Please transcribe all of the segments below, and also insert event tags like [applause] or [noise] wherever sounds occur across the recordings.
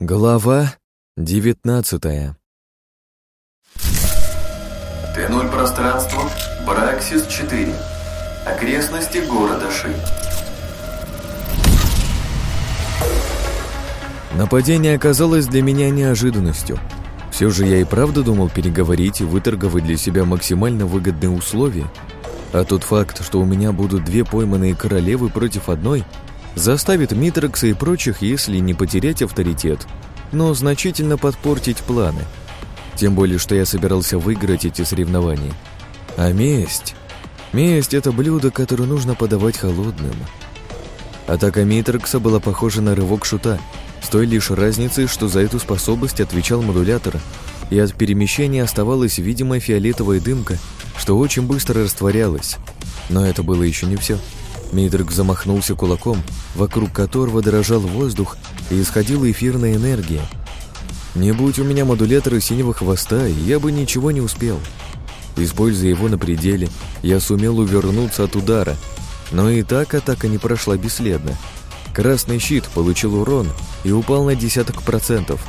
Глава девятнадцатая Т0 пространство, Браксис-4. Окрестности города Ши. Нападение оказалось для меня неожиданностью. Все же я и правда думал переговорить и выторговать для себя максимально выгодные условия. А тот факт, что у меня будут две пойманные королевы против одной, заставит Митрокса и прочих, если не потерять авторитет, но значительно подпортить планы. Тем более, что я собирался выиграть эти соревнования. А месть... Месть — это блюдо, которое нужно подавать холодным. Атака Митрокса была похожа на рывок шута, с той лишь разницей, что за эту способность отвечал модулятор, и от перемещения оставалась видимая фиолетовая дымка, что очень быстро растворялась. Но это было еще не все. Митрик замахнулся кулаком, вокруг которого дрожал воздух и исходила эфирная энергия. Не будь у меня модулятора синего хвоста, я бы ничего не успел. Используя его на пределе, я сумел увернуться от удара, но и так атака не прошла бесследно. Красный щит получил урон и упал на десяток процентов.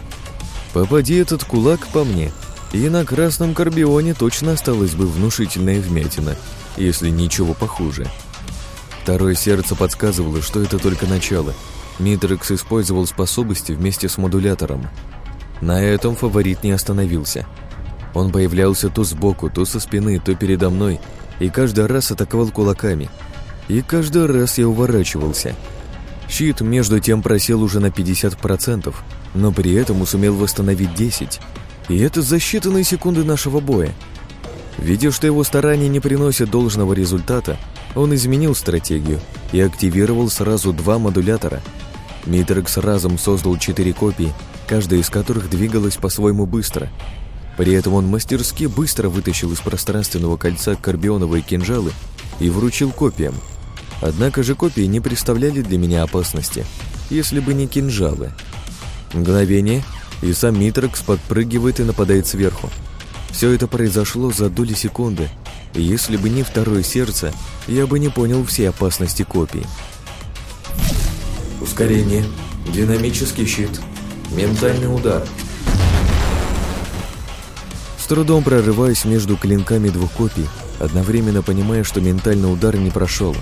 Попади этот кулак по мне, и на красном карбионе точно осталась бы внушительная вмятина, если ничего похуже. Второе сердце подсказывало, что это только начало. Митрекс использовал способности вместе с модулятором. На этом фаворит не остановился. Он появлялся то сбоку, то со спины, то передо мной, и каждый раз атаковал кулаками. И каждый раз я уворачивался. Щит, между тем, просел уже на 50%, но при этом сумел восстановить 10%. И это за считанные секунды нашего боя. Видя, что его старания не приносят должного результата, он изменил стратегию и активировал сразу два модулятора. Митрекс разом создал четыре копии, каждая из которых двигалась по-своему быстро. При этом он мастерски быстро вытащил из пространственного кольца карбионовые кинжалы и вручил копиям. Однако же копии не представляли для меня опасности, если бы не кинжалы. Мгновение, и сам Митрекс подпрыгивает и нападает сверху. Все это произошло за доли секунды, если бы не второе сердце, я бы не понял все опасности копий. Ускорение. Динамический щит. Ментальный удар. С трудом прорываясь между клинками двух копий, одновременно понимая, что ментальный удар не прошел.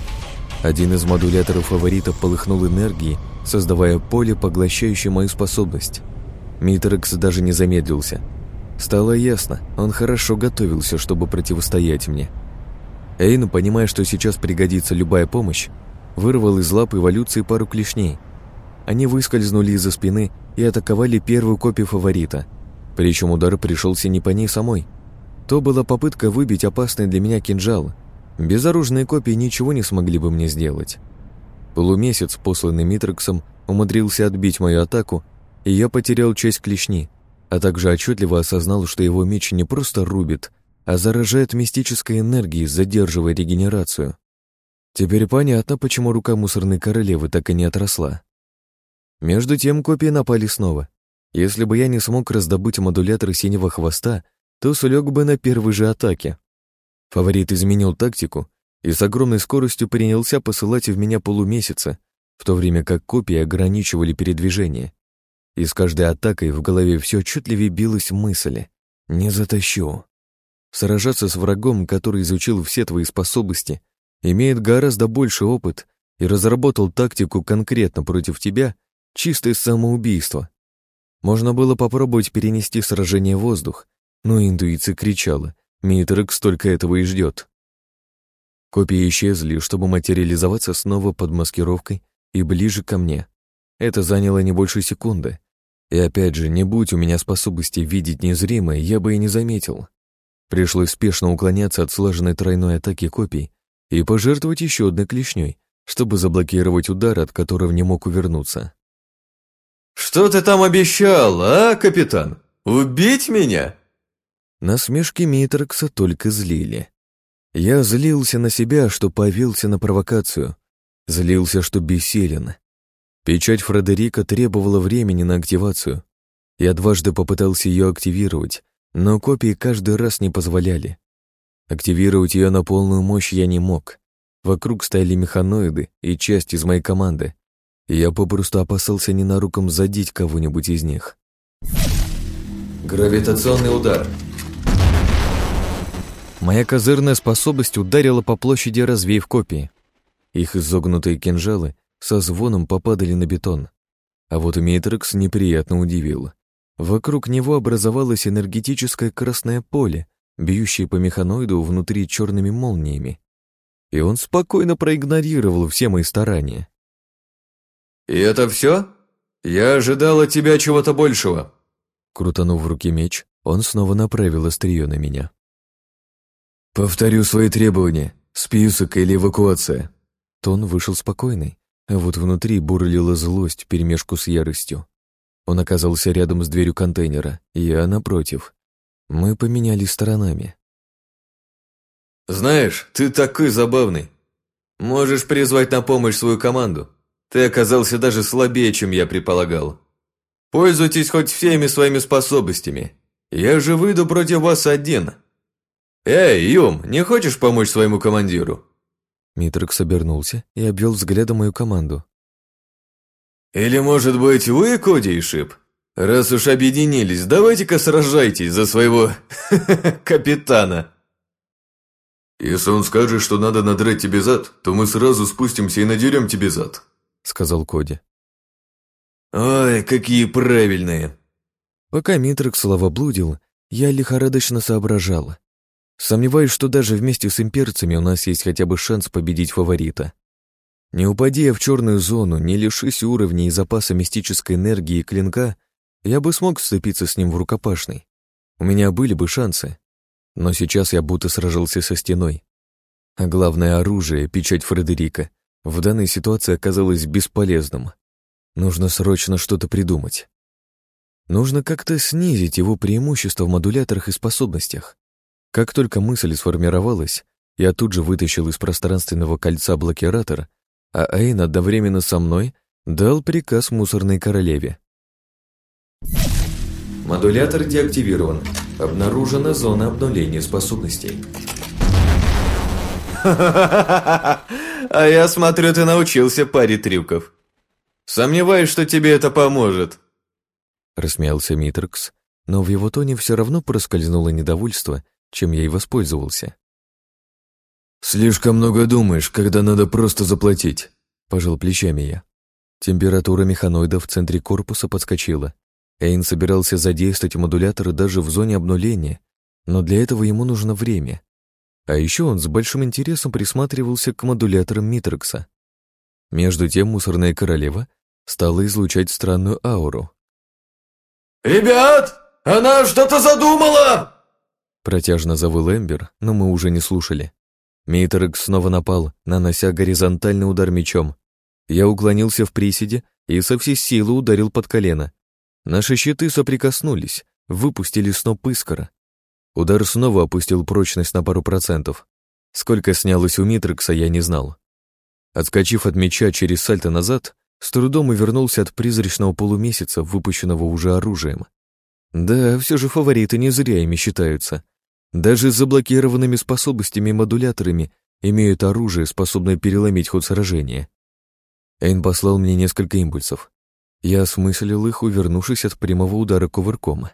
Один из модуляторов фаворитов полыхнул энергией, создавая поле, поглощающее мою способность. Митрекс даже не замедлился. Стало ясно, он хорошо готовился, чтобы противостоять мне. Эйн, понимая, что сейчас пригодится любая помощь, вырвал из лап эволюции пару клешней. Они выскользнули из-за спины и атаковали первую копию фаворита. Причем удар пришелся не по ней самой. То была попытка выбить опасный для меня кинжал. Безоружные копии ничего не смогли бы мне сделать. Полумесяц, посланный Митрексом, умудрился отбить мою атаку и я потерял часть клешни, а также отчетливо осознал, что его меч не просто рубит, а заражает мистической энергией, задерживая регенерацию. Теперь понятно, почему рука мусорной королевы так и не отросла. Между тем копии напали снова. Если бы я не смог раздобыть модуляторы синего хвоста, то слег бы на первой же атаке. Фаворит изменил тактику и с огромной скоростью принялся посылать в меня полумесяца, в то время как копии ограничивали передвижение. И с каждой атакой в голове все отчетливее билась мысль «Не затащу». Сражаться с врагом, который изучил все твои способности, имеет гораздо больше опыт и разработал тактику конкретно против тебя, чистое самоубийство. Можно было попробовать перенести сражение в воздух, но интуиция кричала, Митрекс только этого и ждет. Копии исчезли, чтобы материализоваться снова под маскировкой и ближе ко мне. Это заняло не больше секунды, и опять же, не будь у меня способности видеть незримое, я бы и не заметил. Пришлось спешно уклоняться от слаженной тройной атаки копий и пожертвовать еще одной клешней, чтобы заблокировать удар, от которого не мог увернуться. «Что ты там обещал, а, капитан? Убить меня?» Насмешки Митрокса только злили. Я злился на себя, что повелся на провокацию. Злился, что бессилен. Печать Фредерика требовала времени на активацию. Я дважды попытался ее активировать, но копии каждый раз не позволяли. Активировать ее на полную мощь я не мог. Вокруг стояли механоиды и часть из моей команды. Я попросту опасался ненаруком задеть кого-нибудь из них. Гравитационный удар. Моя козырная способность ударила по площади, развеяв копии. Их изогнутые кинжалы со звоном попадали на бетон. А вот Митрекс неприятно удивил. Вокруг него образовалось энергетическое красное поле, бьющее по механоиду внутри черными молниями. И он спокойно проигнорировал все мои старания. «И это все? Я ожидал от тебя чего-то большего». Крутанув в руке меч, он снова направил острие на меня. «Повторю свои требования. Список или эвакуация». Тон вышел спокойный, а вот внутри бурлила злость вперемешку с яростью. Он оказался рядом с дверью контейнера, я напротив. Мы поменялись сторонами. «Знаешь, ты такой забавный. Можешь призвать на помощь свою команду. Ты оказался даже слабее, чем я предполагал. Пользуйтесь хоть всеми своими способностями. Я же выйду против вас один. Эй, Юм, не хочешь помочь своему командиру?» Митрокс обернулся и обвел взглядом мою команду. «Или, может быть, вы, Коди и Шип? Раз уж объединились, давайте-ка сражайтесь за своего [laughs] капитана!» «Если он скажет, что надо надрать тебе зад, то мы сразу спустимся и надерем тебе зад», — сказал Коди. «Ой, какие правильные!» Пока Митрокс словоблудил, я лихорадочно соображал. Сомневаюсь, что даже вместе с имперцами у нас есть хотя бы шанс победить фаворита. Не упади я в черную зону, не лишись уровней и запаса мистической энергии и клинка, я бы смог сцепиться с ним в рукопашной. У меня были бы шансы. Но сейчас я будто сражался со стеной. А главное оружие, печать Фредерика, в данной ситуации оказалось бесполезным. Нужно срочно что-то придумать. Нужно как-то снизить его преимущество в модуляторах и способностях. Как только мысль сформировалась, я тут же вытащил из пространственного кольца блокиратор, а Эйн одновременно со мной дал приказ мусорной королеве. Модулятор деактивирован. Обнаружена зона обнуления способностей. [laughs] А я смотрю, ты научился паре трюков. Сомневаюсь, что тебе это поможет. Рассмеялся Митрокс, но в его тоне все равно проскользнуло недовольство, чем я и воспользовался. «Слишком много думаешь, когда надо просто заплатить», — пожал плечами я. Температура механоида в центре корпуса подскочила. Эйн собирался задействовать модуляторы даже в зоне обнуления, но для этого ему нужно время. А еще он с большим интересом присматривался к модуляторам Митрокса. Между тем мусорная королева стала излучать странную ауру. «Ребят, она что-то задумала!» Протяжно завыл Эмбер, но мы уже не слушали. Митрекс снова напал, нанося горизонтальный удар мечом. Я уклонился в приседе и со всей силы ударил под колено. Наши щиты соприкоснулись, выпустили сноп искра. Удар снова опустил прочность на пару процентов. Сколько снялось у Митрекса, я не знал. Отскочив от меча через сальто назад, с трудом увернулся от призрачного полумесяца, выпущенного уже оружием. Да, все же фавориты не зря ими считаются. Даже с заблокированными способностями и модуляторами имеют оружие, способное переломить ход сражения. Эйн послал мне несколько импульсов. Я осмыслил их, увернувшись от прямого удара кувырком.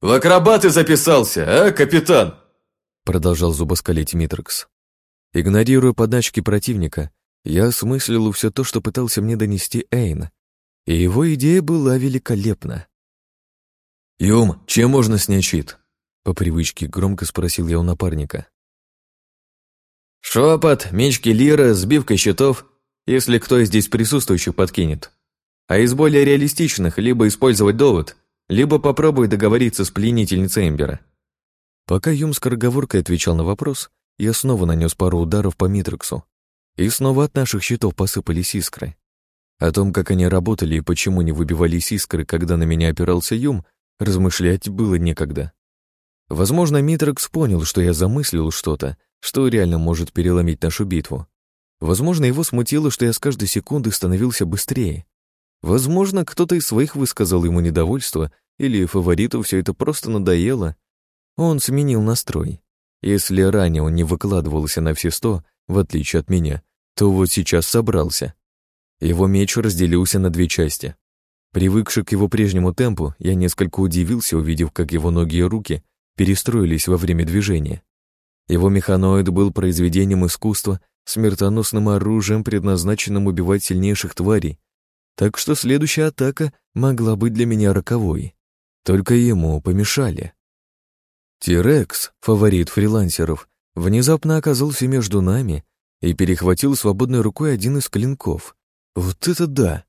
«В акробаты записался, а, капитан?» Продолжал зубоскалить Митрокс. Игнорируя подачки противника, я осмыслил все то, что пытался мне донести Эйн, и его идея была великолепна. «Юм, чем можно снять щит?» По привычке громко спросил я у напарника. «Шепот, мечки лира, сбивка щитов, если кто из здесь присутствующих подкинет. А из более реалистичных либо использовать довод, либо попробовать договориться с пленительницей Эмбера». Пока Юм скороговоркой отвечал на вопрос, я снова нанес пару ударов по Митрексу, и снова от наших щитов посыпались искры. О том, как они работали и почему не выбивались искры, когда на меня опирался Юм, размышлять было некогда. Возможно, Митрокс понял, что я замыслил что-то, что реально может переломить нашу битву. Возможно, его смутило, что я с каждой секунды становился быстрее. Возможно, кто-то из своих высказал ему недовольство, или фавориту все это просто надоело. Он сменил настрой. Если ранее он не выкладывался на все сто, в отличие от меня, то вот сейчас собрался. Его меч разделился на две части. Привыкший к его прежнему темпу, я несколько удивился, увидев, как его ноги и руки перестроились во время движения. Его механоид был произведением искусства, смертоносным оружием, предназначенным убивать сильнейших тварей, так что следующая атака могла быть для меня роковой. Только ему помешали. Тирекс, фаворит фрилансеров, внезапно оказался между нами и перехватил свободной рукой один из клинков. Вот это да!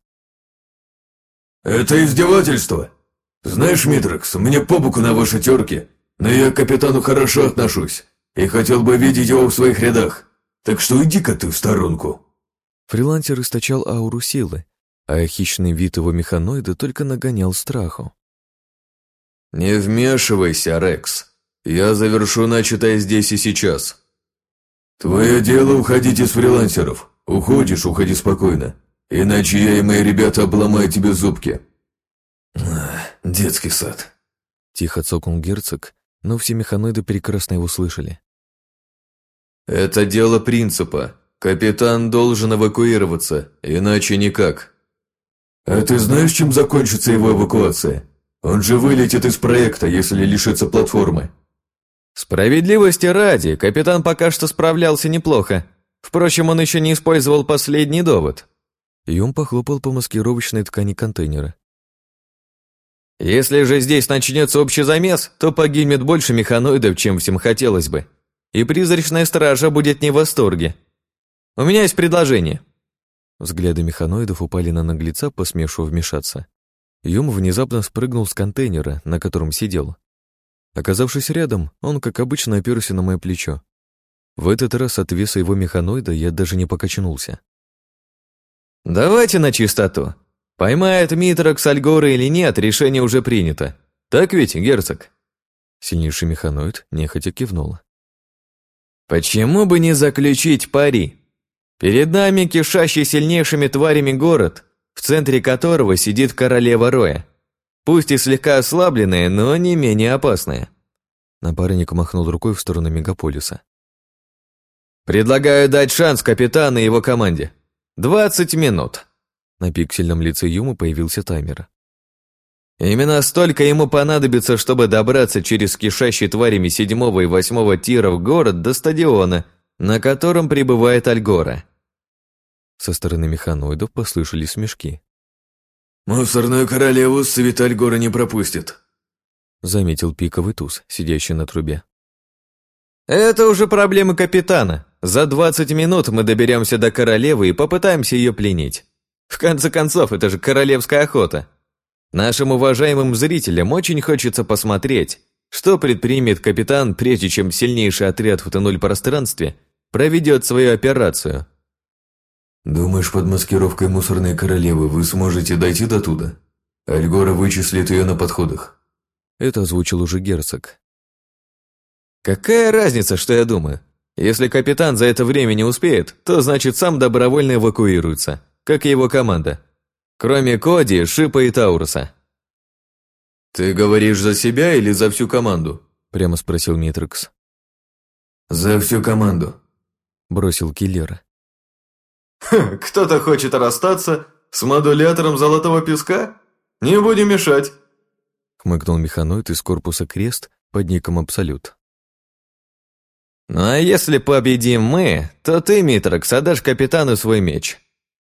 «Это издевательство! Знаешь, Митрекс, мне по боку на ваши терки, но я к капитану хорошо отношусь и хотел бы видеть его в своих рядах, так что иди-ка ты в сторонку». Фрилансер источал ауру силы, а хищный вид его механоида только нагонял страху. «Не вмешивайся, Рекс. Я завершу начатое здесь и сейчас». «Твое дело уходить из фрилансеров. Уходишь, уходи спокойно. Иначе я и мои ребята обломают тебе зубки». «Детский сад», — тихо цокнул герцог, но все механоиды прекрасно его слышали. «Это дело принципа. Капитан должен эвакуироваться, иначе никак». «А ты знаешь, чем закончится его эвакуация? Он же вылетит из проекта, если лишится платформы». «Справедливости ради, капитан пока что справлялся неплохо. Впрочем, он еще не использовал последний довод». Юм похлопал по маскировочной ткани контейнера. «Если же здесь начнется общий замес, то погибнет больше механоидов, чем всем хотелось бы. И призрачная стража будет не в восторге. У меня есть предложение». Взгляды механоидов упали на наглеца, посмевшего вмешаться. Юм внезапно спрыгнул с контейнера, на котором сидел. Оказавшись рядом, он, как обычно, оперся на мое плечо. В этот раз от веса его механоида я даже не покачнулся. «Давайте на чистоту. Поймает Митрокс Альгора или нет, решение уже принято. Так ведь, герцог?» Сильнейший механоид нехотя кивнул. «Почему бы не заключить пари? Перед нами кишащий сильнейшими тварями город, в центре которого сидит королева Роя. Пусть и слегка ослабленная, но не менее опасная». Напарник махнул рукой в сторону мегаполиса. «Предлагаю дать шанс капитану и его команде. Двадцать минут». На пиксельном лице Юмы появился таймер. Именно столько ему понадобится, чтобы добраться через кишащий тварями седьмого и восьмого тиров город до стадиона, на котором прибывает Альгора. Со стороны механоидов послышались смешки. «Мусорную королеву свет Альгора не пропустит», — заметил пиковый туз, сидящий на трубе. «Это уже проблемы капитана. За двадцать минут мы доберемся до королевы и попытаемся ее пленить. В конце концов, это же королевская охота. Нашим уважаемым зрителям очень хочется посмотреть, что предпримет капитан, прежде чем сильнейший отряд в т пространстве проведет свою операцию. «Думаешь, под маскировкой мусорной королевы вы сможете дойти до туда? Альгора вычислит ее на подходах». Это озвучил уже герцог. «Какая разница, что я думаю? Если капитан за это время не успеет, то значит сам добровольно эвакуируется как и его команда. Кроме Коди, Шипа и Тауруса. «Ты говоришь за себя или за всю команду?» Прямо спросил Митрекс. «За всю команду», бросил киллер. «Кто-то хочет расстаться с модулятором золотого песка? Не будем мешать!» Хмыкнул механоид из корпуса Крест под ником Абсолют. «Ну а если победим мы, то ты, Митрокс, отдашь капитану свой меч.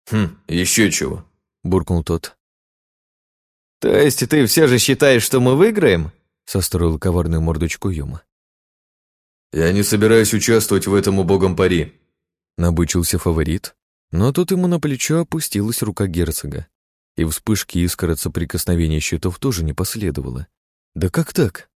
«Хм, еще чего», — буркнул тот. «То есть ты все же считаешь, что мы выиграем?» — состроил коварную мордочку Юма. «Я не собираюсь участвовать в этом убогом пари», — набычился фаворит, но тут ему на плечо опустилась рука герцога, и вспышки искр от соприкосновения щитов тоже не последовало. Да как так?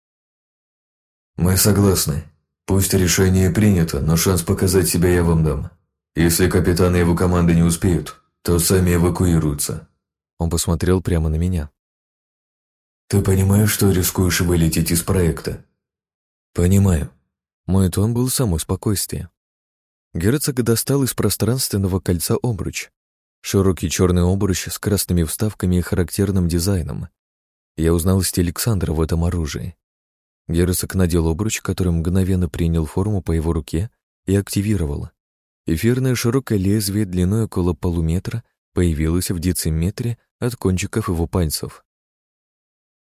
«Мы согласны. Пусть решение принято, но шанс показать себя я вам дам. Если капитан и его команда не успеют, то сами эвакуируются». Он посмотрел прямо на меня. «Ты понимаешь, что рискуешь вылететь из проекта?» «Понимаю». Мой тон был само спокойствие. Герцог достал из пространственного кольца обруч. Широкий черный обруч с красными вставками и характерным дизайном. Я узнал стиль Александра в этом оружии. Герцог надел обруч, который мгновенно принял форму по его руке и активировал. Эфирное широкое лезвие длиной около полуметра появилась в дециметре от кончиков его пальцев.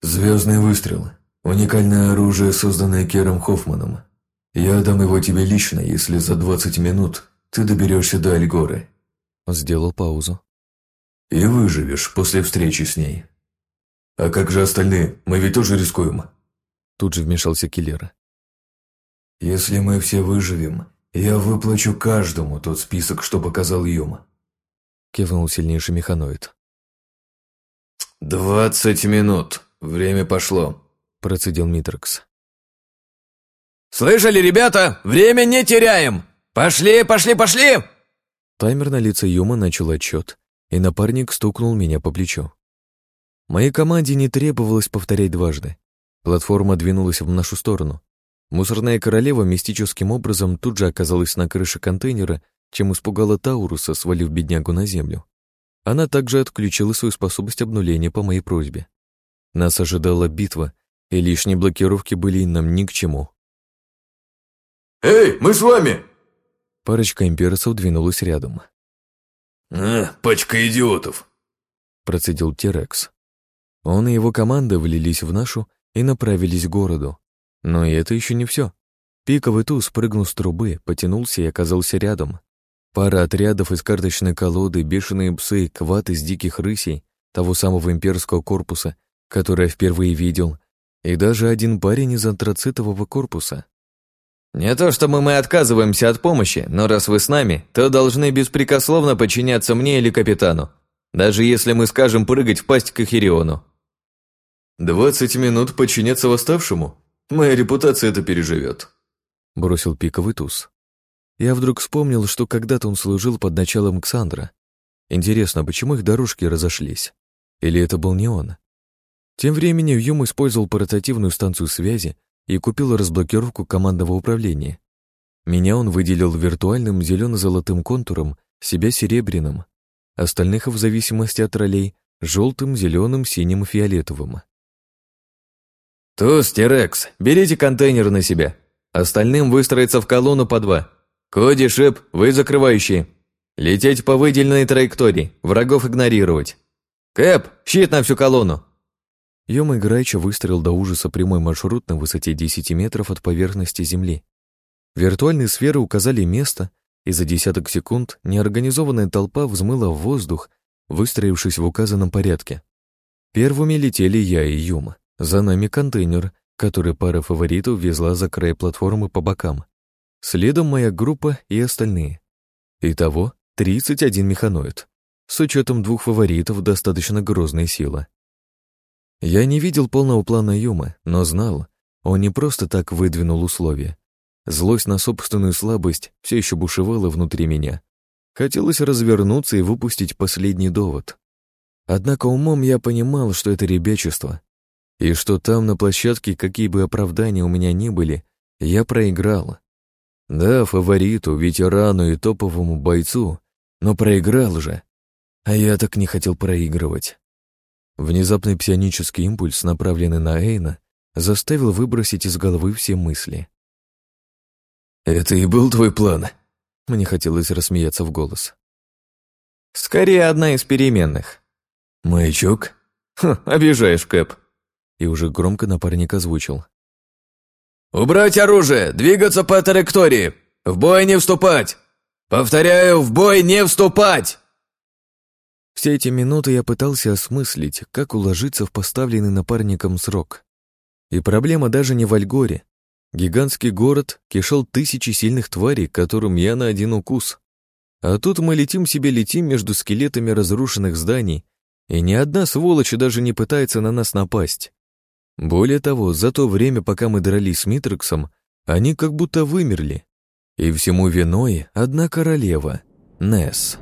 «Звездный выстрел. Уникальное оружие, созданное Кером Хоффманом. Я дам его тебе лично, если за 20 минут ты доберешься до Альгоры». Он сделал паузу. «И выживешь после встречи с ней. А как же остальные? Мы ведь тоже рискуем». Тут же вмешался Киллер. «Если мы все выживем, я выплачу каждому тот список, что показал Юма», кивнул сильнейший механоид. «Двадцать минут. Время пошло», процедил Митрокс. «Слышали, ребята? Время не теряем! Пошли, пошли, пошли!» Таймер на лице Юма начал отчет, и напарник стукнул меня по плечу. Моей команде не требовалось повторять дважды. Платформа двинулась в нашу сторону. Мусорная королева мистическим образом тут же оказалась на крыше контейнера, чем испугала Тауруса, свалив беднягу на землю. Она также отключила свою способность обнуления по моей просьбе. Нас ожидала битва, и лишние блокировки были нам ни к чему. «Эй, мы с вами!» Парочка имперцев двинулась рядом. «А, пачка идиотов!» Процедил Терекс. Он и его команда влились в нашу и направились к городу. Но и это еще не все. Пиковый туз прыгнул с трубы, потянулся и оказался рядом. Пара отрядов из карточной колоды, бешеные псы, кват из диких рысей, того самого имперского корпуса, который я впервые видел, и даже один парень из антрацитового корпуса. «Не то чтобы мы отказываемся от помощи, но раз вы с нами, то должны беспрекословно подчиняться мне или капитану, даже если мы скажем прыгать в пасть к Эхириону». «Двадцать минут подчиняться восставшему? Моя репутация это переживет», — бросил пиковый туз. Я вдруг вспомнил, что когда-то он служил под началом Ксандра. Интересно, почему их дорожки разошлись? Или это был не он? Тем временем Юм использовал портативную станцию связи и купил разблокировку командного управления. Меня он выделил виртуальным зелено-золотым контуром, себя серебряным, остальных в зависимости от ролей желтым, зеленым, синим и фиолетовым. «Туз, Терекс, берите контейнер на себя. Остальным выстроиться в колонну по два. Коди, Шип, вы закрывающие. Лететь по выделенной траектории, врагов игнорировать. Кэп, щит на всю колонну. Йома Играйча выстроил до ужаса прямой маршрут на высоте 10 метров от поверхности Земли. Виртуальные сферы указали место, и за десяток секунд неорганизованная толпа взмыла в воздух, выстроившись в указанном порядке. Первыми летели я и Юма. За нами контейнер, который пара фаворитов везла за край платформы по бокам. Следом моя группа и остальные. Итого 31 механоид. С учетом двух фаворитов достаточно грозная сила. Я не видел полного плана Юма, но знал, он не просто так выдвинул условия. Злость на собственную слабость все еще бушевала внутри меня. Хотелось развернуться и выпустить последний довод. Однако умом я понимал, что это ребячество, и что там на площадке, какие бы оправдания у меня ни были, я проиграл. Да, фавориту, ветерану и топовому бойцу, но проиграл же. А я так не хотел проигрывать. Внезапный псионический импульс, направленный на Эйна, заставил выбросить из головы все мысли. «Это и был твой план?» Мне хотелось рассмеяться в голос. «Скорее, одна из переменных». «Маячок?» «Хм, обижаешь, Кэп». И уже громко напарник озвучил. «Убрать оружие! Двигаться по траектории! В бой не вступать! Повторяю, в бой не вступать!» Все эти минуты я пытался осмыслить, как уложиться в поставленный напарником срок. И проблема даже не в Альгоре. Гигантский город кишел тысячи сильных тварей, которым я на один укус. А тут мы летим себе летим между скелетами разрушенных зданий, и ни одна сволочь даже не пытается на нас напасть. Более того, за то время, пока мы дрались с Митрексом, они как будто вымерли. И всему виной одна королева — Несс.